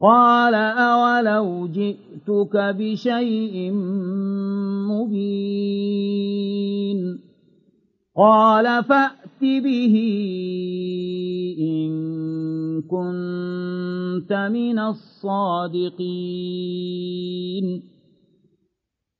قال أولو جئتك بشيء مبين قال فأت به إن كنت من الصادقين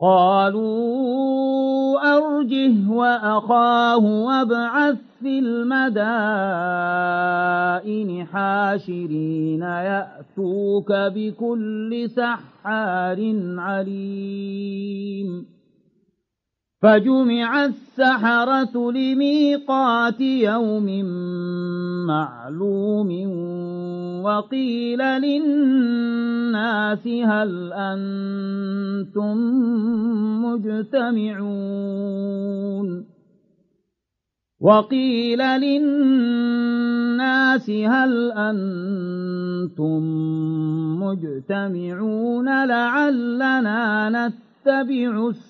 قالوا أرجه وأخاه وابعث في المدائن حاشرين يأتوك بكل سحار عليم. فجمع السحرة لميقات يوم معلوم وقيل للناس هل أنتم مجتمعون وقيل للناس هل أنتم مجتمعون لعلنا نتبع السحرة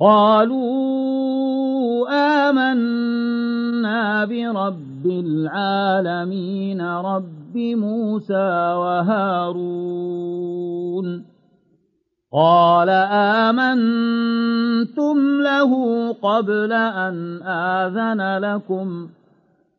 قالوا آمنا برب العالمين رب موسى وهارون. قال آمنتم له قبل أن آذن لكم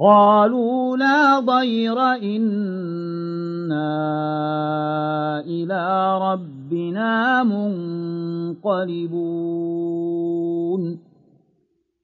قالوا لا ضير إنا إلى ربنا منقلبون.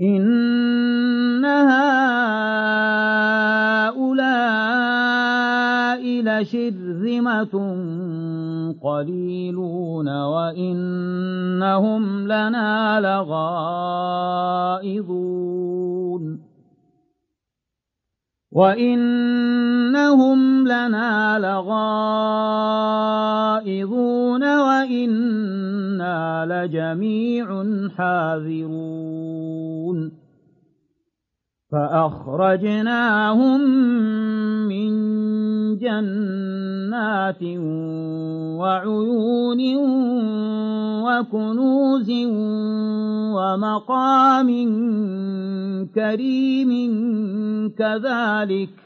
إن هؤلاء لشرذمة قليلون وإنهم لنا لغائظون وإنهم لنا لغائظون وإنا لجميع حاذرون فأخرجناهم من جنات وعيون وكنوز ومقام كريم كذلك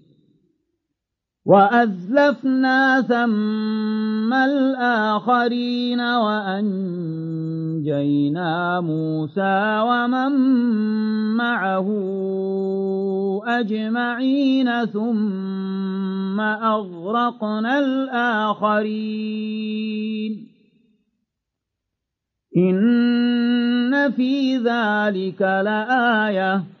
وأزلفنا ثم الآخرين وأنجينا موسى ومن معه أجمعين ثم أغرقنا الآخرين. إن في ذلك لآية.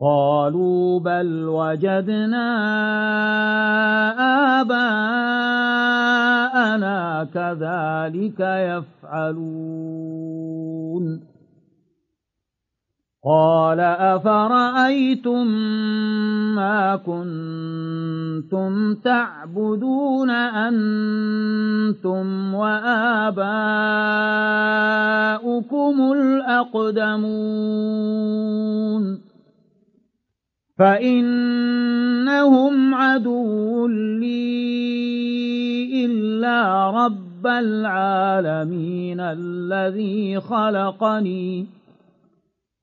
قالوا بل وجدنا آباءنا كذلك يفعلون. قال أفرأيتم ما كنتم تعبدون أنتم وآباؤكم الأقدمون؟ فإنهم عدو لي إلا رب العالمين الذي خلقني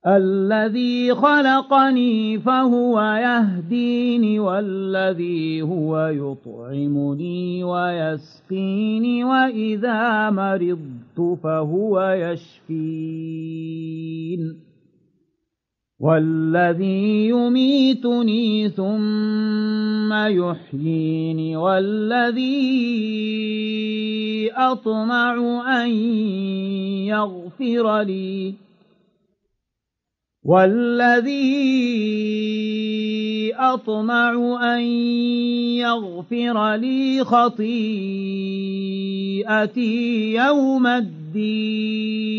الذي خلقني فهو يهديني والذي هو يطعمني ويسقيني وإذا مرضت فهو يشفين. والذي يميتني ثم يحييني والذي أطمع أن يغفر لي والذي أطمع أن يغفر لي خطيئتي يوم الدين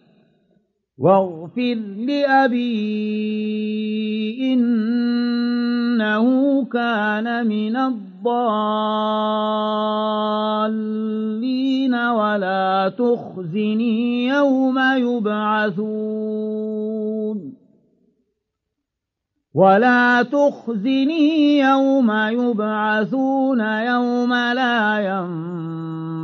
واغفر لأبي إنه كان من الضالين ولا تخزني يوم يبعثون ولا تخزني يوم يبعثون يوم لا ينفع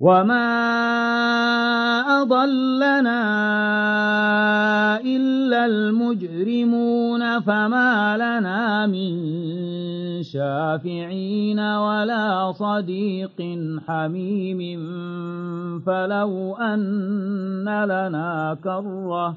وما أضلنا إلا المجرمون فما لنا من شافعين ولا صديق حميم فلو أن لنا كرة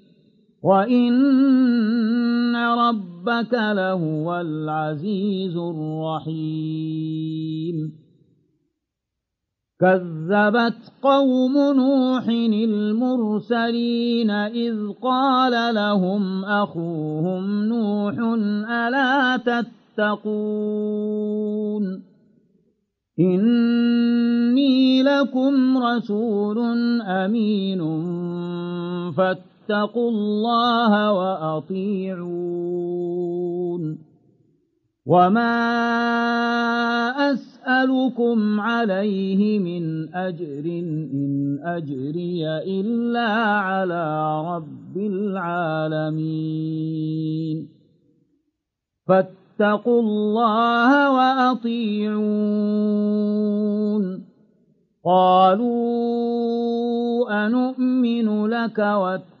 وإن ربك لهو العزيز الرحيم كذبت قوم نوح المرسلين إذ قال لهم أخوهم نوح ألا تتقون إني لكم رسول أمين فاتقون فاتقوا الله وأطيعون. وما أسألكم عليه من أجر إن أجري إلا على رب العالمين. فاتقوا الله وأطيعون. قالوا أنؤمن لك واتقوا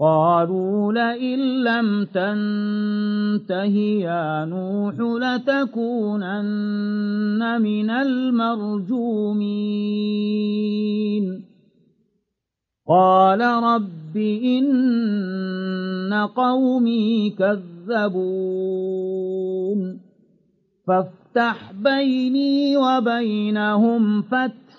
قالوا لئن لم تنته يا نوح لتكونن من المرجومين. قال رب إن قومي كذبون. فافتح بيني وبينهم فتح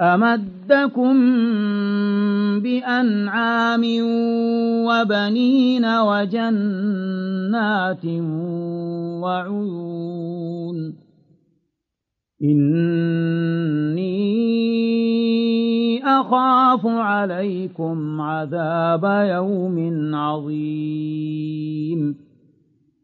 أمدكم بأنعام وبنين وجنات وعيون. إني أخاف عليكم عذاب يوم عظيم.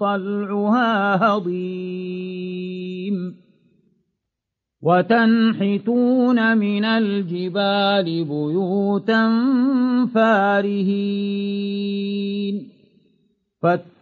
طلعها هضيم. وتنحتون من الجبال بيوتا فارهين.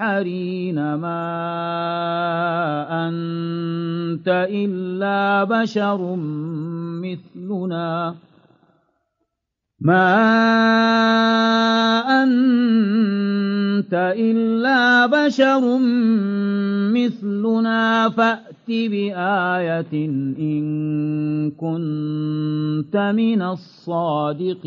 المسحرين ما أنت إلا بشر مثلنا. ما أنت إلا بشر مثلنا. فأت بآية إن كنت من الصادقين.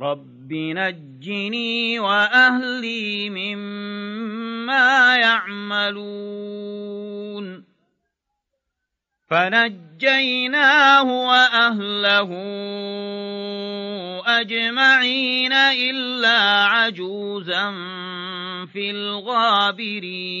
رب نجني وأهلي مما يعملون فنجيناه وأهله أجمعين إلا عجوزا في الغابرين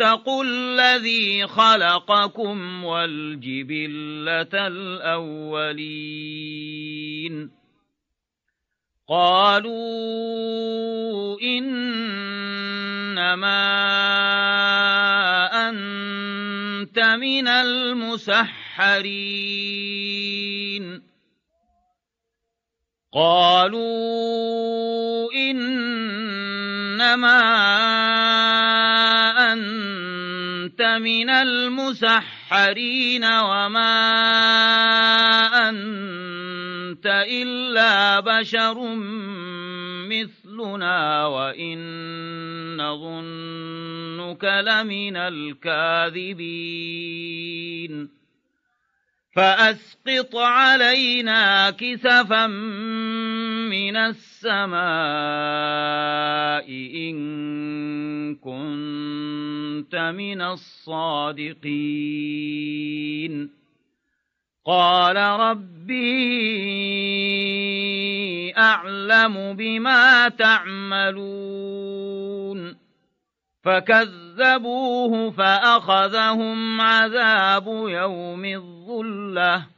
واتقوا الذي خلقكم والجبلة الأولين. قالوا إنما أنت من المسحرين. قالوا إنما من المسحرين وما أنت إلا بشر مثلنا وإن نظنك لمن الكاذبين. فأسقط علينا كسفا من السماء إن كنت من الصادقين. قال ربي أعلم بما تعملون. فكذبوه فأخذهم عذاب يوم الظلة.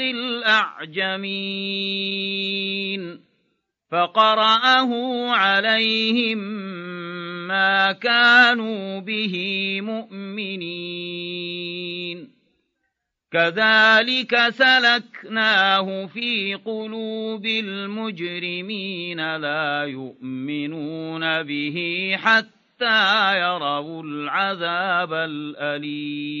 الأعجمين فقرأه عليهم ما كانوا به مؤمنين كذلك سلكناه في قلوب المجرمين لا يؤمنون به حتى يروا العذاب الأليم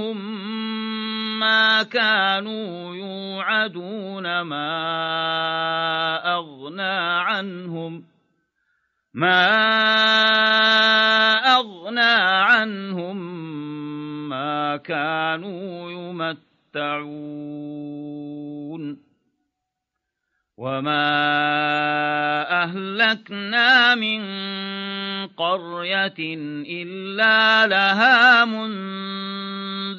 جاءهم ما كانوا يوعدون ما أغنى عنهم ما أغنى عنهم ما كانوا يمتعون. وما أهلكنا من قرية إلا لها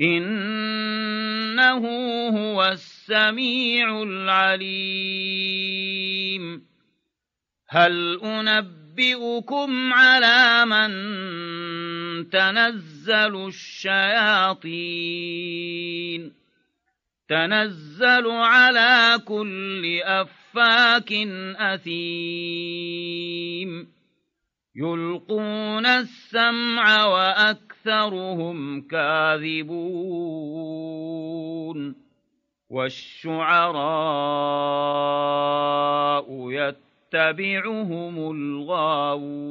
إنه هو السميع العليم. هل أنبئكم على من تنزل الشياطين؟ تنزل على كل أفاك أثيم. يلقون السمع وأكثرهم كاذبون والشعراء يتبعهم الغاوون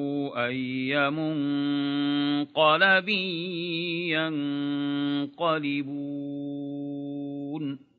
أي منقلب ينقلبون